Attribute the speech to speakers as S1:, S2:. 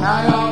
S1: Hang on.